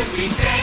every day.